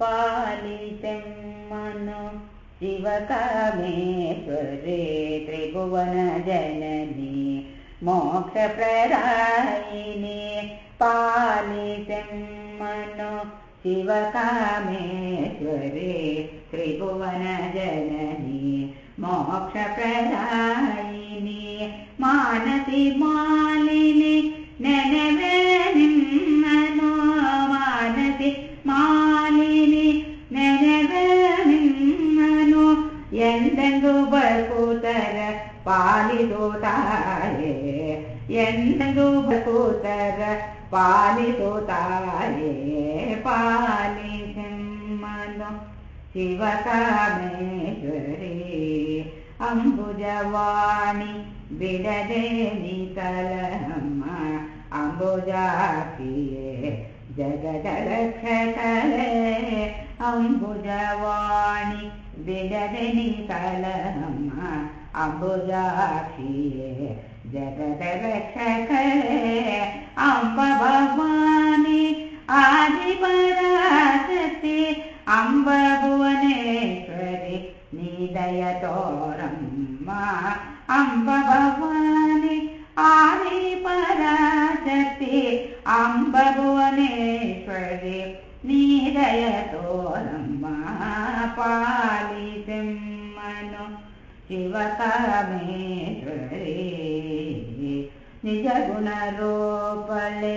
पालितं मनो शिवकामेश्वरे त्रिभुवनजननी मोक्षप्रदायिने पालितं मनो शिवकामेश्वरे त्रिभुवनजननी जननि मानसि मालिनि मानति मालिनी मनो मानति मा ಮಾಲಿನಿ ನೆನವೆ ನಿಮ್ಮನು ಎಂದೆಂದು ಬಕೂತರ ಪಾಲಿದು ತಾಯೇ ಎಂದೆಂದು ಬಕೂತರ ಪಾಲಿದು ತಾಯೇ ಪಾಲಿಸಮ್ಮನು ಶಿವಕಾಮೇಶ್ವರಿ ಅಂಬುಜವಾಣಿ ಬಿಡದೆ ನಿಕಲಮ್ಮ ಅಂಬುಜಾಕ್ಷಿಯೇ जगदरखरे अम्बुजवाणी बिलभिलम् अम्बुजा जगदखले अम्ब भवानि आदिपरासति अम्बुवने प्रदयतोरम्मा अम्ब भवानि आदि परसति नेश्वर्ये नीरयतो महापालितं मनो शिवकामेश्वरे निजगुणरूपले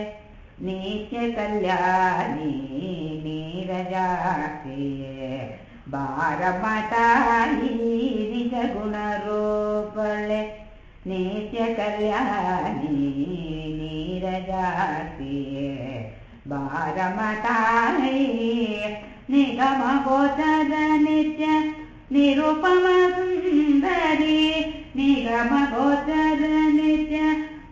नित्यकल्याणी नित्यकल्याणि निरयाके निजगुणरूपले नित्यकल्याणी नीरजासि। निरजाति बारमताय निगम गोचरनित्य निरुपमरे निगम गोचरनित्य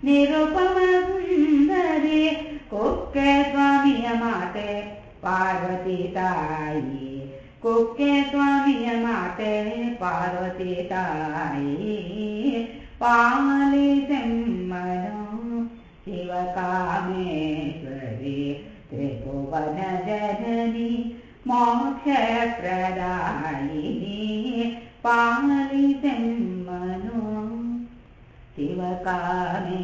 निरुपमरे कोके द्वामीय माते पार्वतीताय कुक्के स्वामीय माते पार्वतीताय पालितं मनो दिवकामे प्रदे त्रिभुवनजनि मोक्षप्रदायि मनो दिवकामे